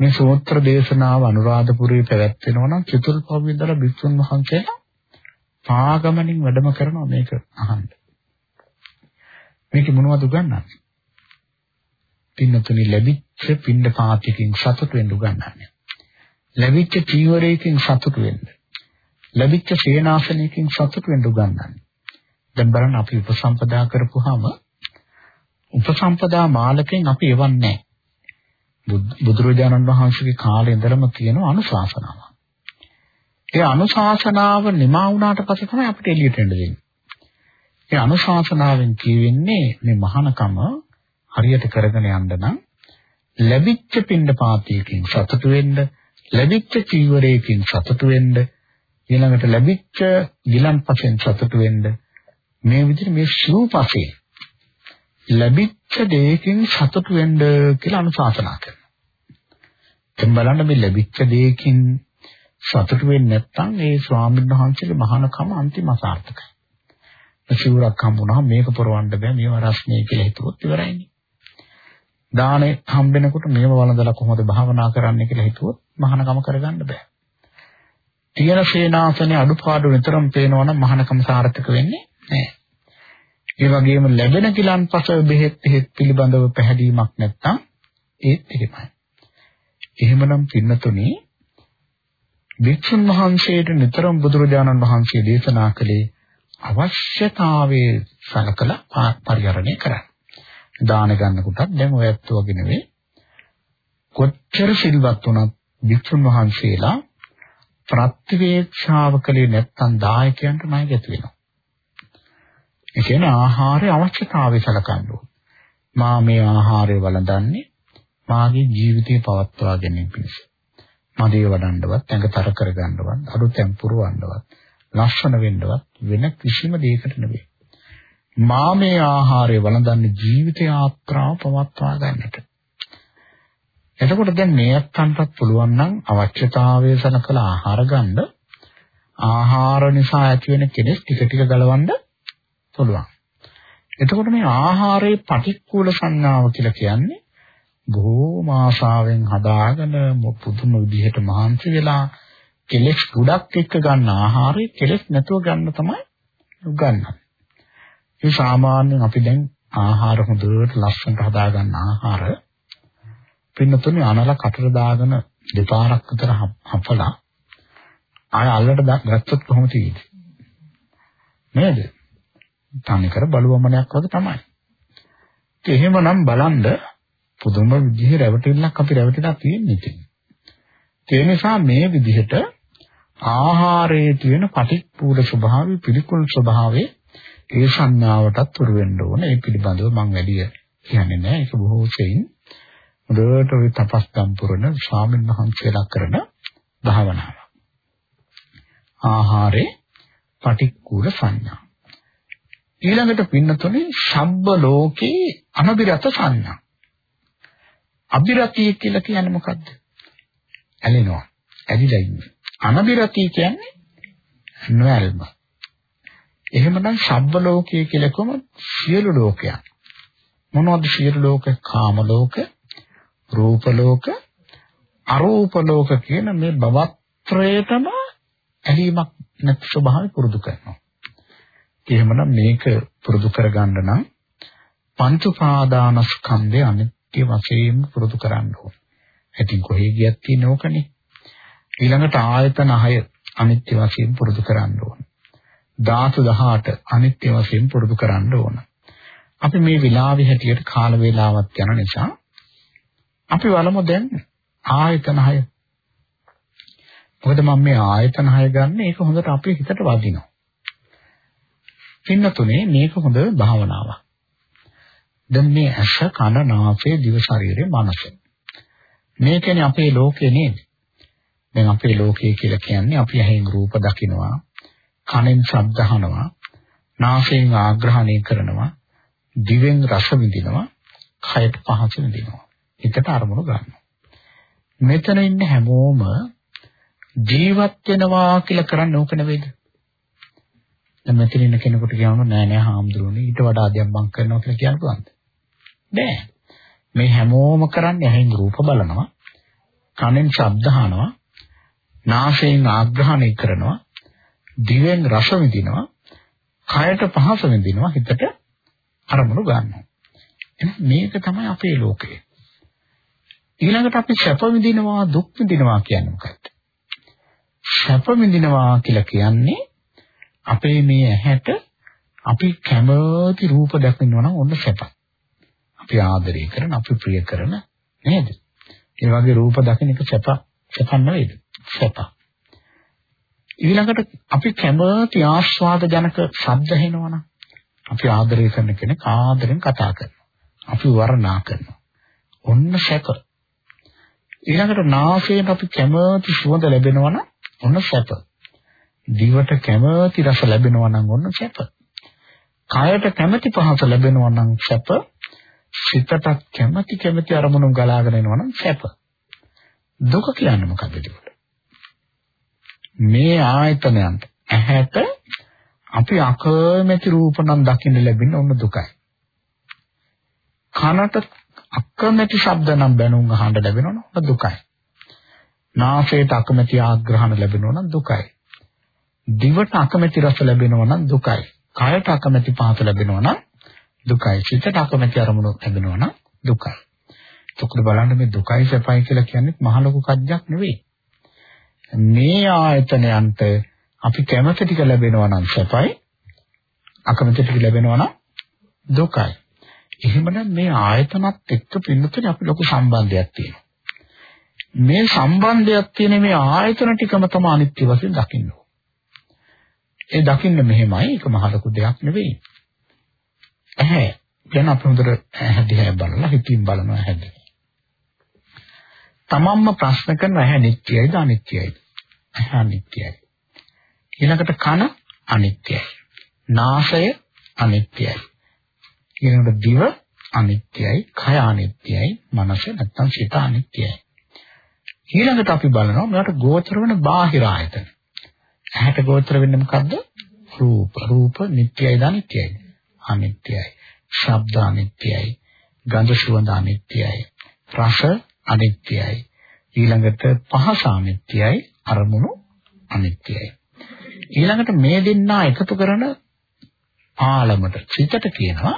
මේ සූත්‍ර දේශනාව අනුරාධපුරයේ පැවැත්වෙනවා නම් චතුල්පව ඉඳලා බිස්සුන් වහන්සේලා පාගමනින් වැඩම කරනවා මේක අහන්න. මේක මොනවද උගන්වන්නේ? පින්නතුනි ලැබිච්ච පින්ඩ පාතිකින් සතුට වෙන්න උගන්වන්නේ. ලැබිච්ච චීවරයකින් සතුට වෙන්න. ලැබිච්ච සේනාසනයකින් සතුට වෙන්න උගන්වන්නේ. දැන් බලන්න අපි උපසම්පදා කරපුවාම උපසම්පදා මාලකෙන් අපි එවන්නේ බුදුරජාණන් වහන්සේගේ කාලේ ඉඳලම තියෙන අනුශාසනාව. ඒ අනුශාසනාව නිමා වුණාට පස්සේ තමයි අපිට එළියට එන්න දෙන්නේ. ඒ අනුශාසනාවෙන් කියවෙන්නේ මේ මහානකම හරියට කරගෙන යන්න නම් ලැබිච්ච පින්ඩ පාතියකින් සතුටු වෙන්න ලැබිච්ච චීවරයකින් සතුටු වෙන්න ඊළඟට ලැබිච්ච ගිලන්පසෙන් සතුටු වෙන්න මේ විදිහට මේ ශූපසේ ලැබිච්ච දෙයකින් සතුටු වෙන්න කියලා අනුශාසනා කරනවා. දැන් බලන්න මේ ලැබිච්ච දෙයකින් සතුටු වෙන්නේ නැත්නම් ඒ ස්වාමීන් වහන්සේගේ මහානකම අන්තිම අසාර්ථකයි. සිවුරක් හම්බුනහම මේක පොරවන්න බෑ මේව රස්නේ කියලා හිතුවොත් ඉවරයිනේ. දානේ හම්බෙනකොට මේව වළඳලා කොහොමද භාවනා කරන්න කියලා හිතුවොත් මහානකම කරගන්න බෑ. තියෙන සේනාසනේ අඩුපාඩු නිතරම පේනවා නම් මහානකම සාර්ථක වෙන්නේ නැහැ. ඒ වගේම ලැබෙන කිලන්පස බෙහෙත් එහෙත් පිළිබඳව පැහැදීමක් නැත්නම් ඒත් එහෙමයි. එහෙමනම් පින්නතුනි වික්ෂුන් වහන්සේට නිතරම බුදුරජාණන් වහන්සේ දේශනා කළේ අවශ්‍යතාවයේ සලකලා පරිහරණය කරන්න. දාන ගන්නකොටත් දැන් ඔය ඇත්තෝ වගේ නෙවෙයි. කොච්චර සිල්වත් වුණත් වික්ෂුන් වහන්සේලා ප්‍රතිවේක්ෂාව කලේ නැත්තම් දායකයන්ට ණය ගැතු වෙනවා. ඒ කියන්නේ ආහාරයේ අවශ්‍යතාවය සලකන්න ඕන. මා මේ ආහාරය වළඳන්නේ මාගේ ජීවිතය පවත්වා ගැනීම පිණිස. මදේ වඩන්නවත්, ඇඟ තර කරගන්නවත්, අඩු තැම්පුරවන්නවත්, ලස්සන වෙන්නවත් වෙන කිසිම දෙයකට නෙවෙයි. මා මේ ආහාරය වළඳන්නේ ජීවිත යාත්‍රාව පවත්වා ගන්නට. එතකොට දැන් මේ අත්තන්ටත් පුළුවන් නම් අවශ්‍යතාවය සලකලා ආහාර ගන්න ආහාර නිසා ඇති වෙන කෙලෙස් ටික ටික ගලවන්න පුළුවන්. එතකොට මේ ආහාරයේ පටික්කුල සංඥාව කියලා කියන්නේ බොහෝම ආශාවෙන් හදාගෙන පුදුම විදිහට මහන්සි වෙලා කෙලෙස් ගොඩක් එක්ක ගන්න ආහාරය කෙලෙස් නැතුව ගන්න තමයි උගන්වන්නේ. ඒ සාමාන්‍යයෙන් අපි දැන් ආහාර හොඳට ලස්සනට හදාගන්න ආහාර පින්නතුනේ අනල කටට දාගෙන දෙපාරක් විතර හපලා ආය අල්ලට ගත්තොත් කොහොමද තියෙන්නේ? නේද? තනිකර බලුවමනයක් වගේ තමයි. ඒ එහෙමනම් බලන්න පුදුම විදිහේ රැවටිල්ලක් අපි රැවටිලා තියෙන්නේ ඉතින්. ඒ නිසා මේ විදිහට ආහාරයේ තියෙන පටික්කුල ස්වභාවය පිළිකුල් ස්වභාවය ඒ සංඥාවටත් උරු වෙන්න ඕන. ඒ පිළිබඳව මම වැඩි කියන්නේ නැහැ. ඒක බොහෝ සෙයින් හොඳට ওই තපස්කම් පුරන ස්වාමීන් වහන්සේලා කරන භාවනාව. ආහාරේ පටික්කුල සංඥා. ඊළඟට පින්නතුනේ ශබ්බ ලෝකේ අනබිරත සංඥා. අබිරතිය කියලා කියන්නේ මොකද්ද? ඇලෙනවා. ඇදිලා ඉන්නේ. අනබිරතිය කියන්නේ නොඇල්ම. එහෙමනම් ශබ්බ ලෝකයේ කියලා කොහොම සියලු ලෝකයන්. මොනවද සියලු ලෝක? කාම ලෝක, රූප ලෝක, අරූප ලෝක කියන මේ භවත්‍රයටම ඇලීමක් නැති ස්වභාවය පුරුදු කරනවා. එහෙමනම් මේක පුරුදු කරගන්න නම් පංච උපාදානස්කන්ධය අනිත්‍ය වශයෙන් පුරුදු කරන්න ඕනේ. ඉතින් කොහේ ගියත් තියෙන ඕකනේ. ඊළඟට ආයතන 6 අනිත්‍ය වශයෙන් පුරුදු කරන්න ඕනේ. ධාතු 18 අනිත්‍ය වශයෙන් පුරුදු කරන්න ඕන. අපි මේ විලාවේ හැටියට කාල වේලාවක් යන නිසා අපි වලමු දැන් ආයතන 6 මොකද මම මේ ආයතන හය ගන්න ඒක හොඳට අපේ හිතට වදිනවා. පින්නතුනේ මේක හොඳ භාවනාවක්. දැන් මේ ඇස කන නාසය දිව ශරීරය මනස. මේ කියන්නේ අපේ ලෝකේ නේද? දැන් අපේ ලෝකය කියලා කියන්නේ අපි ඇහෙන් රූප දකිනවා, කනෙන් ශබ්ද අහනවා, නාසයෙන් ආග්‍රහණය කරනවා, දිවෙන් රස විඳිනවා, කයට පහස විඳිනවා. හිතට අරමුණු ගන්නවා. මෙතන ඉන්න හැමෝම ජීවත් වෙනවා කියලා කරන්නේ ඕක නෙවෙයිද? දැන් මෙතන ඉන්න කෙනෙකුට කියනවා නෑ නෑ හාමුදුරනේ ඊට වඩා අධ්‍යයන් මං කරනවා කියලා කියන්න පුළුවන්ද? නෑ. මේ හැමෝම කරන්නේ ඇහෙන් රූප බලනවා, කනෙන් ශබ්ද අහනවා, නාසයෙන් ආග්‍රහණය කරනවා, දිවෙන් රස විඳිනවා, කයට පහස විඳිනවා, හිතට අරමුණු ගන්නවා. එහෙනම් මේක තමයි අපේ ලෝකය. ඊළඟට අපි සැප විඳිනවා, දුක් විඳිනවා කියන්නේ මොකක්ද? සැප විඳිනවා කියලා කියන්නේ අපේ මේ ඇහැට අපි කැමති රූප දකිනවා නම් ඔන්න සැප. අපි ආදරය කරන, අපි ප්‍රිය කරන නේද? ඒ වගේ රූප දකින එක සැප සැප නෙවෙයිද? සැප. ඊළඟට අපි කැමති ආස්වාද ජනක ශබ්ද හෙනවනම් අපි ආදරය කරන කෙනෙක් ආදරෙන් කතා කරනවා. අපි වර්ණනා කරනවා. ඔන්න සැප. ඊළඟට නාසයෙන් අපි කැමති සුවඳ ලැබෙනවා නම් ඔන්න සැප. දිවට කැමති රස ලැබෙනවා නම් ඔන්න සැප. කයට කැමති පහස ලැබෙනවා නම් සැප. සිතට කැමති කැමති අරමුණු ගලාගෙන එනවා නම් සැප. දුක කියන්නේ මොකක්ද ඒකට? මේ ආයතනයන්ට ඇහැට අපි අකමැති රූප නම් දකින්න ලැබෙන ඔන්න දුකයි. කනට අකමැති ශබ්ද නම් බැනුම් අහන්න ලැබෙනවනේ ඔන්න දුකයි. නාසයට අකමැති ආග්‍රහණ ලැබෙනවා නම් දුකයි. දිවට අකමැති රස ලැබෙනවා නම් දුකයි. කයට අකමැති පහස ලැබෙනවා නම් දුකයි. සිතට අකමැති අරමුණු ලැබෙනවා නම් දුකයි. එතකොට බලන්න මේ දුකයි සැපයි කියලා කියන්නේ මහ ලොකු කජ්ජක් නෙවෙයි. මේ ආයතනයන්ට අපි කැමති ටික ලැබෙනවා නම් සැපයි. අකමැති ටික ලැබෙනවා නම් දුකයි. එහෙමනම් මේ ආයතනත් එක්ක පින්නතුනේ අපි ලොකු සම්බන්ධයක් තියෙනවා. මේ සම්බන්ධයක් තියෙන මේ ආයතන ටිකම තමයි අනිත්‍ය වශයෙන් දකින්න ඒ දකින්න මෙහෙමයි ඒක මහ ලොකු දෙයක් නෙවෙයි. ඇහැ දැන් අපි හොඳට ඇහැ දිහා බලලා හිතින් බලනවා ඇහැද. තමන්ම ප්‍රශ්න කරන ඇහැ නිට්ටයයිද අනිත්‍යයිද? ඇහැ අනිත්‍යයි. ඊළඟට කන අනිත්‍යයි. නාසය අනිත්‍යයි. ඊළඟට දිව අනිත්‍යයි, කය අනිත්‍යයි, මනස නැත්තම් සිත අනිත්‍යයි. ඊළඟට අපි බලනවා මෙයාට ගෝචර වෙන බාහිර ආයතන. ඇහැට ගෝචර වෙන්නේ මොකද්ද? රූප. රූප නිට්ටයයි අනිත්‍යයි. අනිත්‍යයි. ශබ්ද අනිත්‍යයි. ගන්ධ සුවඳ අනිත්‍යයි. රස අනිත්‍යයි. ඊළඟට පහස අනිත්‍යයි, අරමුණු අනිත්‍යයි. ඊළඟට මේ දෙන්නා එකතු කරන ආලමට සිතට කියනවා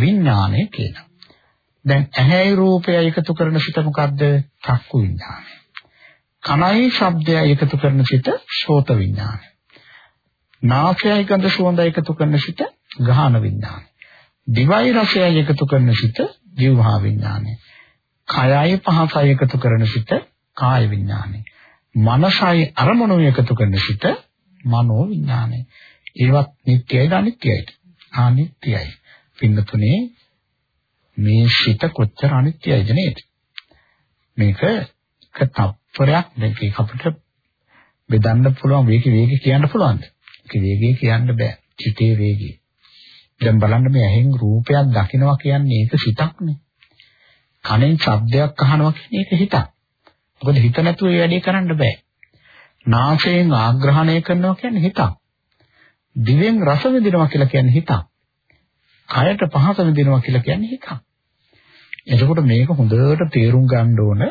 විඥානය කියලා. දැන් ඇහැයි රූපයයි එකතු කරන සිත මොකද්ද? චක්කු විඥානය. කනයි ශබ්දයයි එකතු කරන සිත ශෝත විඥානය. නාසයයි ගඳ සුවඳයි එකතු කරන සිත ගාහන විඥානය. දිවයි රසයයි එකතු කරන සිත ජීවහා විඥානය. කයයි පහසයි එකතු කරන සිත කාය විඥානය. මනසයි අරමුණු එකතු කරන සිත මනෝ විඥානය. ඒවත් නිට්ටයයිද අනිත්‍යයිද? අනිත්‍යයි. පින්නතුනේ මේ සිත කොච්චර අනිත්‍යයිද නේද? මේක එක තප්පරයක් මේක අපිට බෙදන්න පුළුවන් වේගය වේගය කියන්න පුළුවන්ද? ඒක වේගය කියන්න බෑ. සිතේ වේගය. දැන් බලන්න මේ ඇහෙන් රූපයක් දකිනවා කියන්නේ ඒක සිතක්නේ. කනෙන් ශබ්දයක් අහනවා කියන්නේ ඒක හිතක්. මොකද හිත නැතුව ඒ වැඩේ කරන්න බෑ. නාසයෙන් ආග්‍රහණය කරනවා කියන්නේ හිතක්. දිවෙන් රස විඳිනවා කියලා කියන්නේ හිතක්. කයට පහස විඳිනවා කියලා කියන්නේ හිතක්. එතකොට මේක හොඳට තේරුම් ගන්න ඕන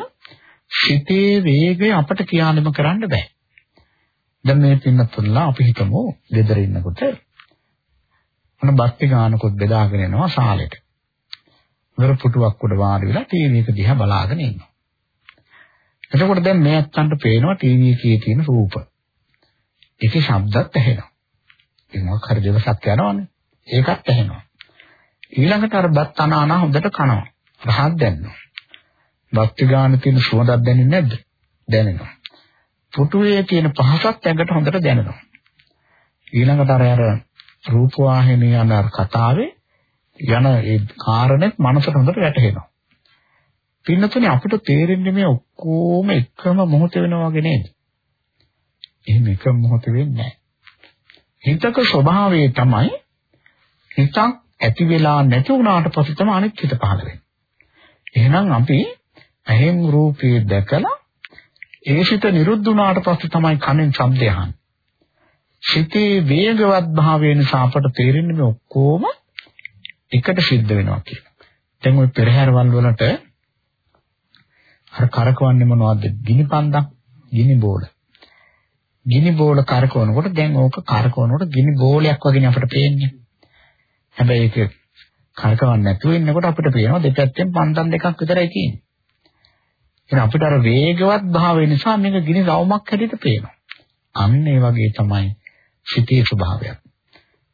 සිතේ වේගය අපට කියානෙම කරන්න බෑ. දැන් මේ පින්නතුල්ලා අපි හිතමු ගෙදර ඉන්නකොට මොන බස්ති ගානකොත් බෙදාගෙන යනවා ශාලෙට. වර පුටුවක් උඩ වාඩි වෙලා ටීවී එක දිහා බලාගෙන ඉන්නවා. එතකොට දැන් මේ අත්තන්ට පේනවා ටීවී එකේ තියෙන රූප. ඒකේ ශබ්දත් ඇහෙනවා. ඒ මොකක් හරි දවසක් යනවනේ. ඒකත් ඇහෙනවා. ඊළඟට අර බත් අනානා හොඳට කනවා. රහත් දැනෙනවා. බත් ගාන තියෙන සුවඳක් දැනෙන්නේ නැද්ද? දැනෙනවා. පුටුවේ තියෙන පහසත් ඇඟට හොඳට දැනෙනවා. ඊළඟට අර අර රූපවාහිනිය යන කතාවේ යන ඒ කාරණෙත් මනසට හොඳට වැටහෙනවා. පින්නතුනේ අපිට තේරෙන්නේ මේ ඔක්කොම එකම මොහොත වෙනවා වගේ නේද? එහෙම එකම මොහොත වෙන්නේ නැහැ. හිතක ස්වභාවය තමයි හිතක් ඇති වෙලා නැති වුණාට පස්සේ තමයි අනිත් හිත පහළ වෙන්නේ. එහෙනම් අපි ඇහෙන් රූපේ දැකලා ඒ සිත නිරුද්ධ වුණාට පස්සේ තමයි කනෙන් ශබ්දය අහන්නේ. සිතේ වේගවත් භාවය නිසා අපට තේරෙන්නේ මේ ඔක්කොම එකට සිද්ධ වෙනවා කියලා. දැන් ওই පෙරහැරවල් වලට අර කරකවන්නේ මොනවද? ගිනි පන්දක්, ගිනි බෝල. ගිනි බෝල කරකවනකොට දැන් ඕක කරකවනකොට ගිනි බෝලයක් වගේ අපිට පේන්නේ. හැබැයි ඒක කරකවන්නේ නැතුව ඉන්නකොට අපිට පේනවා දෙපැත්තෙන් පන්දම් දෙකක් විතරයි තියෙන්නේ. එහෙනම් අපිට අර වේගවත් භාවය නිසා මේක ගිනි රවුමක් හැටියට පේනවා. අන්න ඒ වගේ තමයි සිතේ ස්වභාවයක්.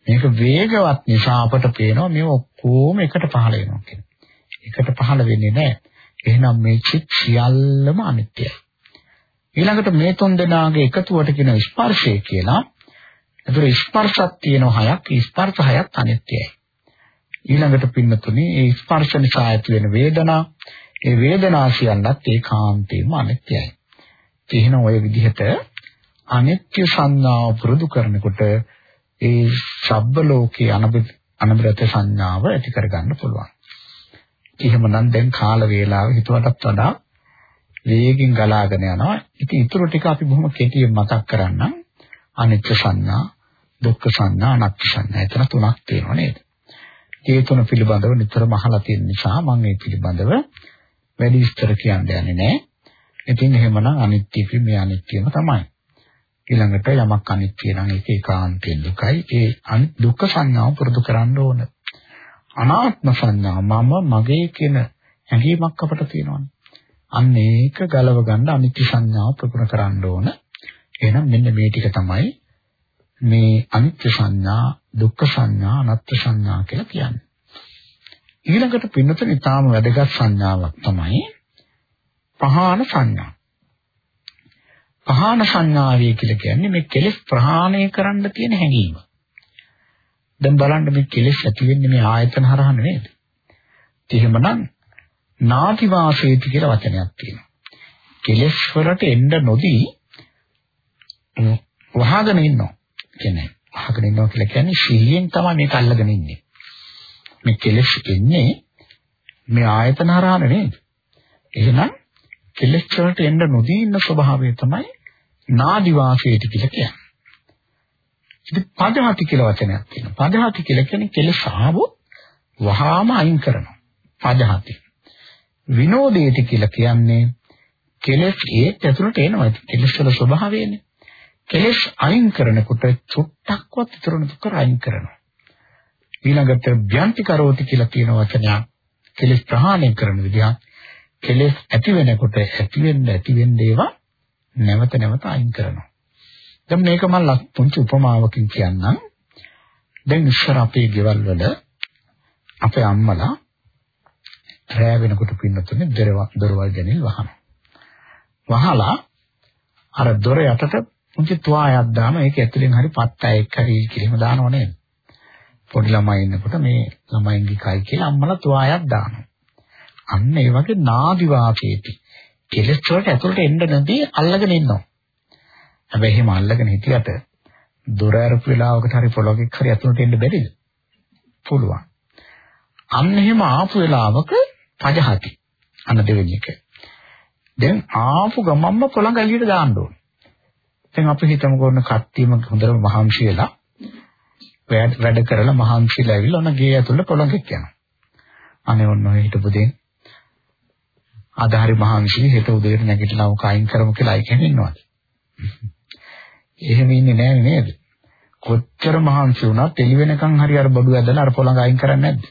මේක වේගවත් නිසා අපට පේනවා මේ ඔක්කොම එකට පහළ වෙනවා කියලා. එකට පහළ වෙන්නේ නැහැ. එහෙනම් මේ චිත් සියල්ලම අනිත්‍යයි. ඊළඟට මේ තුන් දෙනාගේ එකතුවට කියන ස්පර්ශය කියලා. ඒතර ස්පර්ශක් තියෙන හයක්, ස්පර්ශ හයක් අනිත්‍යයි. ඊළඟට පින්නතුනේ ඒ ස්පර්ශ නිසා ඇති වෙන වේදනා, ඒ වේදනා සියල්ලත් ඒකාන්තයෙන්ම අනිත්‍යයි. එහෙනම් ওই විදිහට අනිත්‍ය සංඥාව පුරුදු කරනකොට ඒ ශබ්ද ලෝකයේ අනබිරත සංඥාව ඇති කරගන්න පුළුවන්. එහෙමනම් දැන් කාල වේලාව හිතුවටත් වඩා වේගෙන් ගලාගෙන යනවා. ඉතින් ඊටු ටික අපි බොහොම කෙටියෙන් මතක් කරන්නම්. අනිත්‍ය සංඥා, දුක්ඛ සංඥා, අනාත්ම සංඥා. එතන තුනක් තියෙනවා නේද? ඒ තුන පිළිබඳව නිතරම අහලා තියෙන නිසා මම මේ පිළිබඳව වැඩි විස්තර කියන්න යන්නේ නැහැ. ඉතින් එහෙමනම් අනිත්‍ය මේ අනිත්‍යම තමයි. ඊළඟට යමක් අනිත්‍ය නම් ඒක ඒකාන්තයෙන් දුකයි. ඒ දුක්ඛ සංඥාව පුරුදු කරන්න ඕන. අනාත්ම සංඥා මම මගේ කියන හැඟීමක් අපට තියෙනවානේ. අන්න ඒක ගලව ගන්න අනිත්‍ය සංඥාව ප්‍රගුණ කරන්න ඕන. එහෙනම් මෙන්න මේ ටික තමයි මේ අනිත්‍ය සංඥා, දුක්ඛ සංඥා, අනාත්ම සංඥා කියලා කියන්නේ. ඊළඟට පින්නතන ඊටාම වැදගත් සංඥාවක් තමයි පහාන සංඥා. පහාන සංඥාවේ කියලා කියන්නේ මේ කෙලෙස් ප්‍රහාණය කරන්න තියෙන හැඟීම. දැන් බලන්න මේ කෙලෙස් ඇති වෙන්නේ මේ ආයතන හරහා නේද? එහෙමනම් නාති වාසේති කියලා වචනයක් තියෙනවා. කෙලෙස් වලට එන්න නොදී වහගෙන ඉන්නවා. කියන්නේ වහගෙන ඉන්නවා කියලා කියන්නේ සිහියෙන් තමයි මේක අල්ලගෙන ඉන්නේ. මේ කෙලෙස් එන්නේ මේ ආයතන හරහා නේද? එහෙනම් කෙලෙස් වලට එන්න නොදී ඉන්න ස්වභාවය තමයි නාදි වාසයට කියලා කියන්නේ. ඉතින් පදහති කියලා වචනයක් තියෙනවා. පදහති කියලා කියන්නේ කෙලෙස් ආවොත් වහාම අයින් කරනවා. පදහති. විනෝදේති කියලා කියන්නේ කෙලෙස් ඒත් ඇතුළට එනවා. කෙලෙස් වල ස්වභාවයනේ. කෙලෙස් අයින් කරනකොට චුට්ටක්වත් ඉතුරු නොකර අයින් කරනවා. ඊළඟට ව්‍යන්ති කරෝති කියලා කියන වචනය කෙලෙස් ප්‍රහාණය කරන විදිහ කෙලෙස් ඇති වෙනකොට ඇති වෙන්න ඇති වෙන්න ඒවා නැවත නැවත අයින් කරනවා. දැන් මේක මම පුංචි උපමාවකින් කියන්නම්. දැන් ඉස්සර අපේ ගෙවල් වල අපේ අම්මලා රෑ වෙනකොට පින්නතුනේ දොරවල් ගැනින් වහනවා. වහලා අර දොර යටට පුංචි තුවායක් දාන ඒක ඇතුලෙන් හරි පත්තයක් හරි කියලා දානව නේද? පොඩි ළමයි ඉන්නකොට මේ ළමයින්ගේ කයි කියලා අම්මලා තුවායක් දානවා. අන්න ඒ වගේ නාදි වාපේති. කෙලස් වලට ඇතුළට එන්න නැදී අල්ලගෙන ඉන්නවා. හැබැයි එහෙම අල්ලගෙන හිටියට දොර අරපු වෙලාවකට හරි පොළොකෙක් හරි ඇතුළට එන්න බැරිද? පුළුවන්. අන්න එහෙම ආපු වෙලාවක පජහති. අන්න දෙවෙනි එක. දැන් ආපු ගමම්ම පොළඟ එළියට දාන්න ඕනේ. දැන් අපි හිතමුකෝ ඔන්න කට්ටියම හොඳට මහන්සි වෙලා වැඩ කරලා මහන්සිලා ඇවිල්ලා ඔන්න ගේ ඇතුළේ පොළඟෙක් යනවා. අනේ ඔන්න ඔය හිටපු දෙන් අද හරි මහන්සි හෙට උදේට නැගිටලා උක අයින් කරමු කියලා අයි කියන්නේ ඉන්නවද? එහෙම ඉන්නේ නැහැ නේද? කොච්චර මහන්සි වුණත් එළි වෙනකන් හරි අර බඩු ඇදලා අර පොළඟ අයින් කරන්නේ නැද්ද?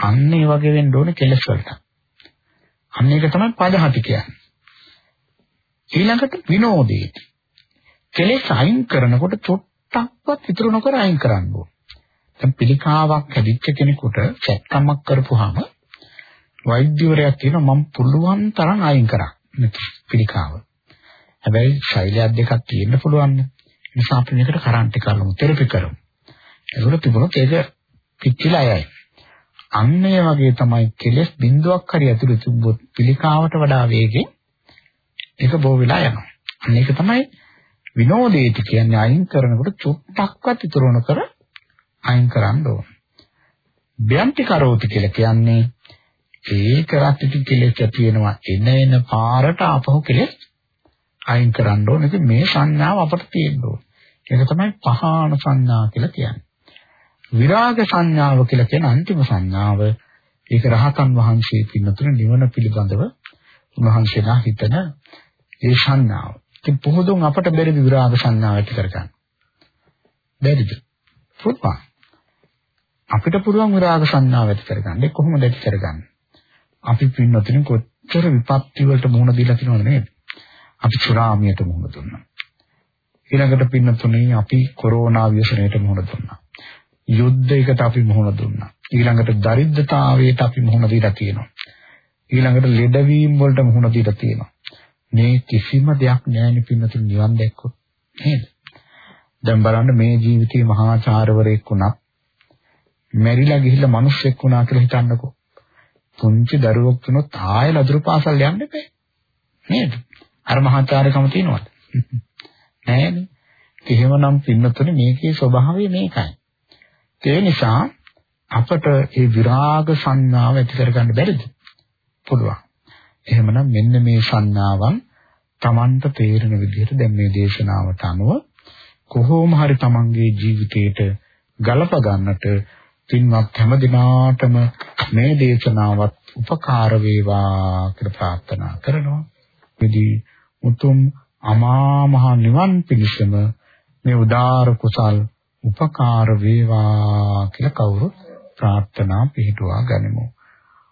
අන්න ඒ වගේ වෙන්න ඕනේ කෙලස් වලට. අන්න ඒක තමයි පදහති කියන්නේ. ඊළඟට විනෝදේති. කෙලෙස් අයින් කරනකොට චොට්ටක්වත් ඉතුරු නොකර අයින් කරන්න ඕන. දැන් පිළිකාවක් හැදිච්ච කෙනෙකුට සැක්කමක් කරපුවාම වෛද්‍යවරයා කියනවා මම පුළුවන් තරම් අයින් කරා පිළිකාව. හැබැයි ශෛලියක් දෙකක් තියෙන්න පුළුවන්. ඒ නිසා අපි මේකට කරන්ට් එක කරමු, තෙරපි කරමු. ඒකට තිබුණොත් ඒක පිච්චිලා යයි. අන්න ඒ වගේ තමයි කෙලස් බිඳුවක් හරි ඇතුළේ තිබ්බොත් පිළිකාවට වඩා වේගෙන් ඒක බෝ වෙලා යනවා. අන්න ඒක තමයි විනෝදේති කියන්නේ අයින් කරනකොට චුට්ටක්වත් ඉතුරු නොකර අයින් කරන්න ඕන. බ්‍යන්ති කරෝති කියලා කියන්නේ ඒක රත්ටි කෙලෙස් ඇති වෙනවා එන එන පාරට ආපහු කෙලෙස් අයින් කරන්න ඕනේ. ඉතින් මේ සංඥාව අපට තියෙන්න ඕනේ. ඒක තමයි පහාන සංඥා කියලා කියන්නේ. විරාග සංඥාව කියලා කියන අන්තිම සංඥාව ඒක රහතන් වහන්සේ පින්නතුන නිවන පිළිබඳව උන්වහන්සේලා හිතන ඒ සංඥාව. ඉතින් පොහොදුන් අපට බැරි විරාග සංඥාව ඇති කරගන්න. බැරිද? පුළුවන්. අපිට පුළුවන් විරාග සංඥාව ඇති කරගන්න. ඒ කොහොමද ඇති කරගන්නේ? අපි පින්නතුනේ කොච්චර විපත්ති වලට මුහුණ දීලා තියෙනවද නේද? අපි සුරාමියට මුහුණ දුන්නා. ඊළඟට පින්නතුනේ අපි කොරෝනා ව්‍යසනයට මුහුණ දුන්නා. යුද්ධයකට අපි මුහුණ දුන්නා. ඊළඟට දරිද්‍රතාවයට අපි මුහුණ දීලා තියෙනවා. ඊළඟට ලෙඩවීම වලට මුහුණ දීලා තියෙනවා. මේ කිසිම දෙයක් නැහැ පින්නතුනේ නිවන් දැක්කොත් නේද? දැන් බලන්න මේ ජීවිතේ මහාචාර්යවරයෙක් වුණා. මැරිලා ගිහිල්ලා මිනිස්සෙක් වුණා කියලා හිතන්නකෝ. පුංචි දරුවෙක් වුණොත් ආයෙ ලදරු පාසල් යන්න එපා. නේද? අර මහාචාර්යකම තියෙනවද? නෑනේ. එහෙමනම් පින්නතුනේ මේකේ ස්වභාවය මේකයි. ඒ නිසා අපට මේ විරාග සංඥාව ඇති කරගන්න බැරිද? පුළුවන්. එහෙමනම් මෙන්න මේ සංඥාවන් Tamanට තේරෙන විදිහට දැන් මේ දේශනාවට අනුව කොහොම හරි Tamanගේ ජීවිතේට ගලප ගන්නට පින්වත් හැම දිනාටම මේ දේශනාවත් උපකාර වේවා කියලා ප්‍රාර්ථනා කරනවා. විදි උතුම් අමා මහ නිවන් පිණිසම මේ උදාර කුසල් උපකාර වේවා කියලා කවුරුත් ප්‍රාර්ථනා පිහිටුවා ගනිමු.